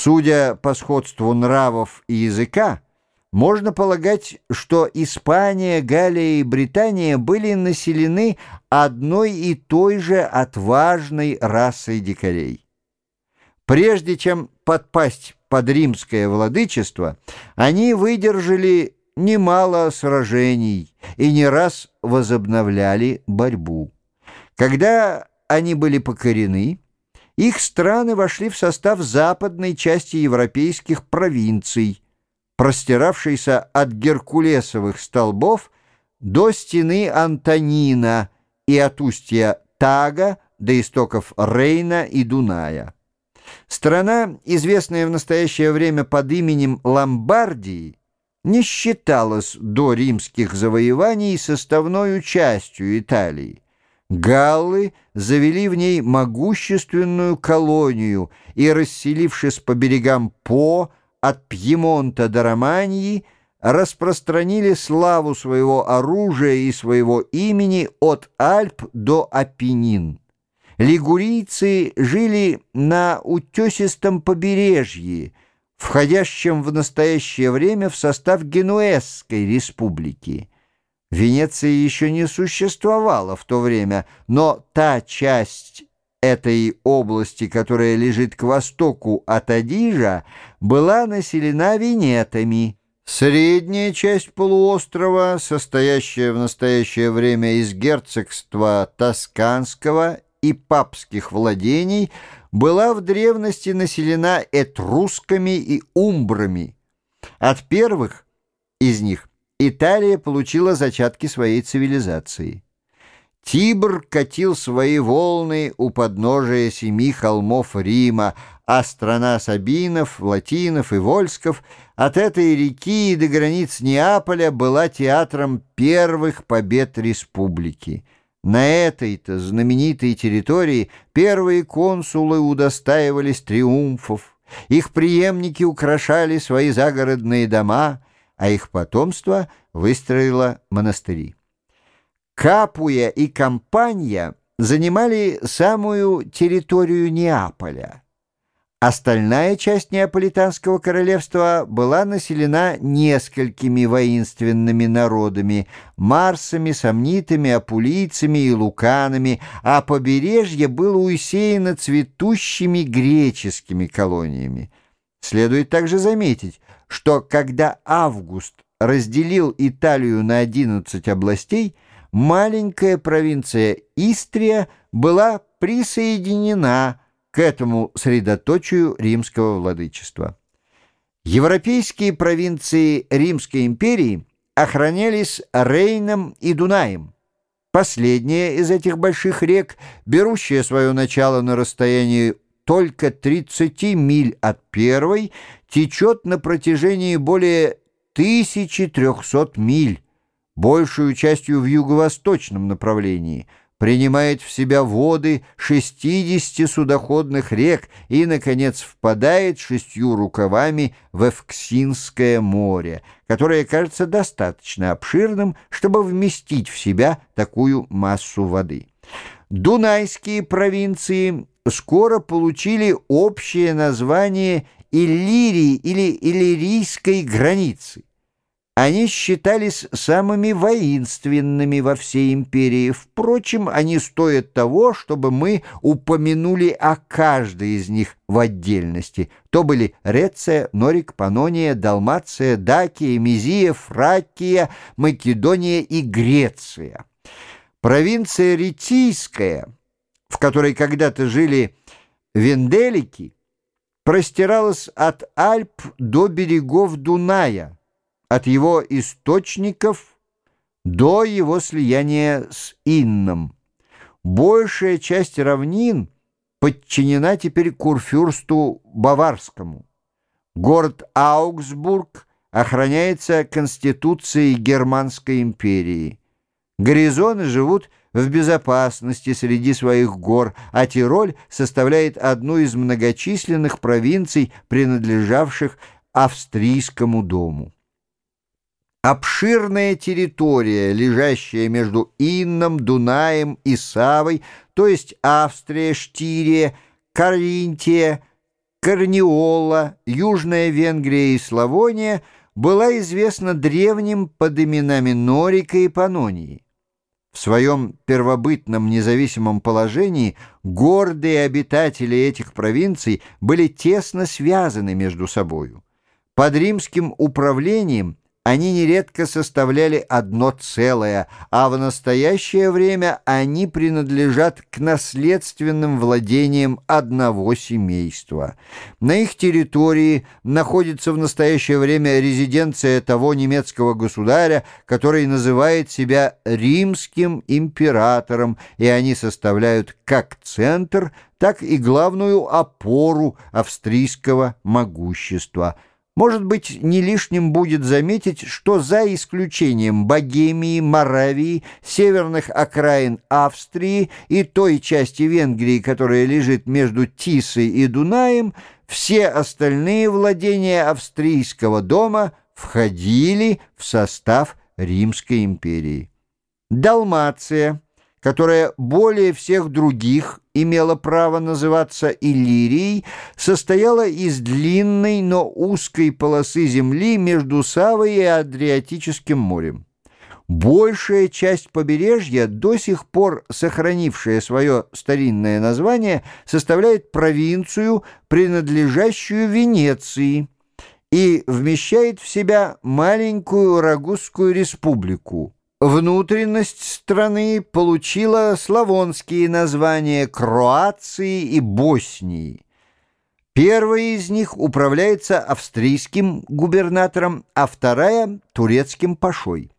Судя по сходству нравов и языка, можно полагать, что Испания, Галия и Британия были населены одной и той же отважной расой дикарей. Прежде чем подпасть под римское владычество, они выдержали немало сражений и не раз возобновляли борьбу. Когда они были покорены, их страны вошли в состав западной части европейских провинций, простиравшейся от Геркулесовых столбов до стены Антонина и от устья Тага до истоков Рейна и Дуная. Страна, известная в настоящее время под именем Ломбардии, не считалась до римских завоеваний составной частью Италии. Галлы завели в ней могущественную колонию и, расселившись по берегам По, от Пьемонта до Романии, распространили славу своего оружия и своего имени от Альп до Апеннин. Лигурийцы жили на утесистом побережье, входящем в настоящее время в состав Генуэзской республики. Венеция еще не существовала в то время, но та часть этой области, которая лежит к востоку от Адижа, была населена венетами. Средняя часть полуострова, состоящая в настоящее время из герцогства Тосканского и папских владений, была в древности населена этрусками и умбрами. От первых из них Италия получила зачатки своей цивилизации. Тибр катил свои волны у подножия семи холмов Рима, а страна Сабинов, Латинов и Вольсков от этой реки до границ Неаполя была театром первых побед республики. На этой-то знаменитой территории первые консулы удостаивались триумфов, их преемники украшали свои загородные дома — а их потомство выстроило монастыри. Капуя и Кампания занимали самую территорию Неаполя. Остальная часть Неаполитанского королевства была населена несколькими воинственными народами – марсами, сомнитами, апулийцами и луканами, а побережье было усеяно цветущими греческими колониями. Следует также заметить, что когда Август разделил Италию на 11 областей, маленькая провинция Истрия была присоединена к этому средоточию римского владычества. Европейские провинции Римской империи охранялись Рейном и Дунаем. Последняя из этих больших рек, берущая свое начало на расстоянии только 30 миль от первой, течет на протяжении более 1300 миль, большую частью в юго-восточном направлении, принимает в себя воды 60 судоходных рек и, наконец, впадает шестью рукавами в Эвксинское море, которое кажется достаточно обширным, чтобы вместить в себя такую массу воды. Дунайские провинции скоро получили общее название Иллирии или Иллирийской границы. Они считались самыми воинственными во всей империи. Впрочем, они стоят того, чтобы мы упомянули о каждой из них в отдельности. То были Реция, Норик, Панония, Далмация, Дакия, Мизия, Фракия, Македония и Греция. Провинция Ретийская, в которой когда-то жили венделики, простиралась от Альп до берегов Дуная, от его источников до его слияния с Инном. Большая часть равнин подчинена теперь Курфюрсту Баварскому. Город Аугсбург охраняется Конституцией Германской империи. Горизоны живут в безопасности среди своих гор, а Тироль составляет одну из многочисленных провинций, принадлежавших австрийскому дому. Обширная территория, лежащая между Инном, Дунаем и Савой, то есть Австрия, Штирия, Каринтия, Корнеола, Южная Венгрия и Славония была известна древним под именами Норика и Панонии. В своем первобытном независимом положении гордые обитатели этих провинций были тесно связаны между собою. Под римским управлением они нередко составляли одно целое, а в настоящее время они принадлежат к наследственным владениям одного семейства. На их территории находится в настоящее время резиденция того немецкого государя, который называет себя римским императором, и они составляют как центр, так и главную опору австрийского могущества – может быть, не лишним будет заметить, что за исключением Богемии, Моравии, северных окраин Австрии и той части Венгрии, которая лежит между Тисой и Дунаем, все остальные владения австрийского дома входили в состав Римской империи. Далмация – которая более всех других имела право называться Иллирией, состояла из длинной, но узкой полосы земли между Савой и Адриатическим морем. Большая часть побережья, до сих пор сохранившая свое старинное название, составляет провинцию, принадлежащую Венеции, и вмещает в себя маленькую Рагузскую республику. Внутренность страны получила славонские названия Кроации и Боснии. Первая из них управляется австрийским губернатором, а вторая — турецким пашой.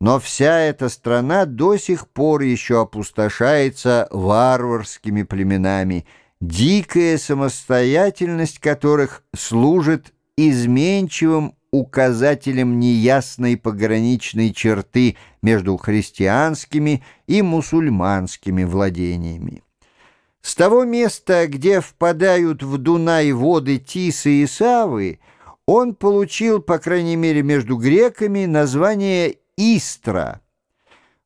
Но вся эта страна до сих пор еще опустошается варварскими племенами, дикая самостоятельность которых служит изменчивым указателем неясной пограничной черты между христианскими и мусульманскими владениями. С того места, где впадают в Дунай воды Тисы и Савы, он получил, по крайней мере между греками, название Истра.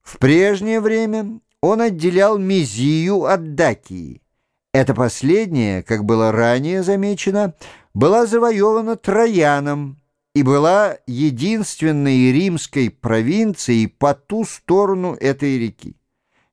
В прежнее время он отделял Мизию от Дакии. Это последнее, как было ранее замечено, была завоевана Трояном, и была единственной римской провинцией по ту сторону этой реки.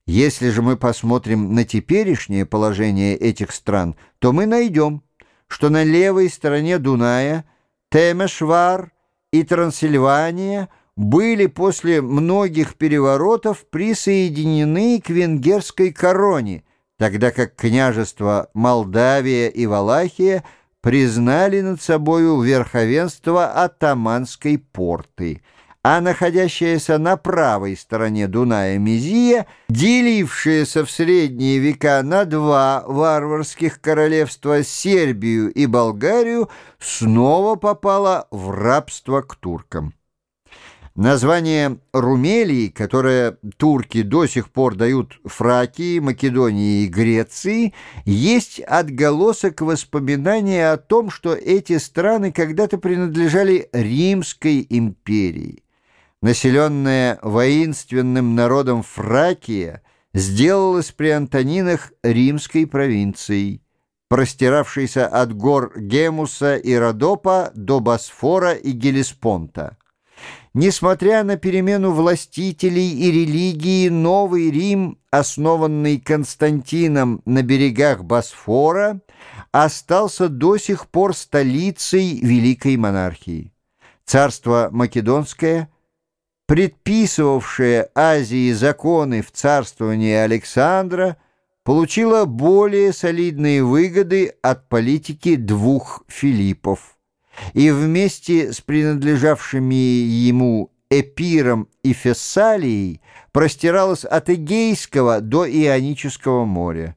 Если же мы посмотрим на теперешнее положение этих стран, то мы найдем, что на левой стороне Дуная Темешвар и Трансильвания были после многих переворотов присоединены к венгерской короне, тогда как княжества Молдавия и Валахия – признали над собою верховенство атаманской порты, а находящаяся на правой стороне Дуная Мизия, делившаяся в средние века на два варварских королевства Сербию и Болгарию, снова попала в рабство к туркам. Название Румелии, которое турки до сих пор дают Фракии, Македонии и Греции, есть отголосок воспоминания о том, что эти страны когда-то принадлежали Римской империи. Населенная воинственным народом Фракия сделалась при Антонинах римской провинцией, простиравшейся от гор Гемуса и Родопа до Босфора и Гелеспонта. Несмотря на перемену властителей и религии, Новый Рим, основанный Константином на берегах Босфора, остался до сих пор столицей Великой монархии. Царство Македонское, предписывавшее Азии законы в царствовании Александра, получило более солидные выгоды от политики двух Филиппов и вместе с принадлежавшими ему Эпиром и Фессалией простиралась от Эгейского до Ионического моря.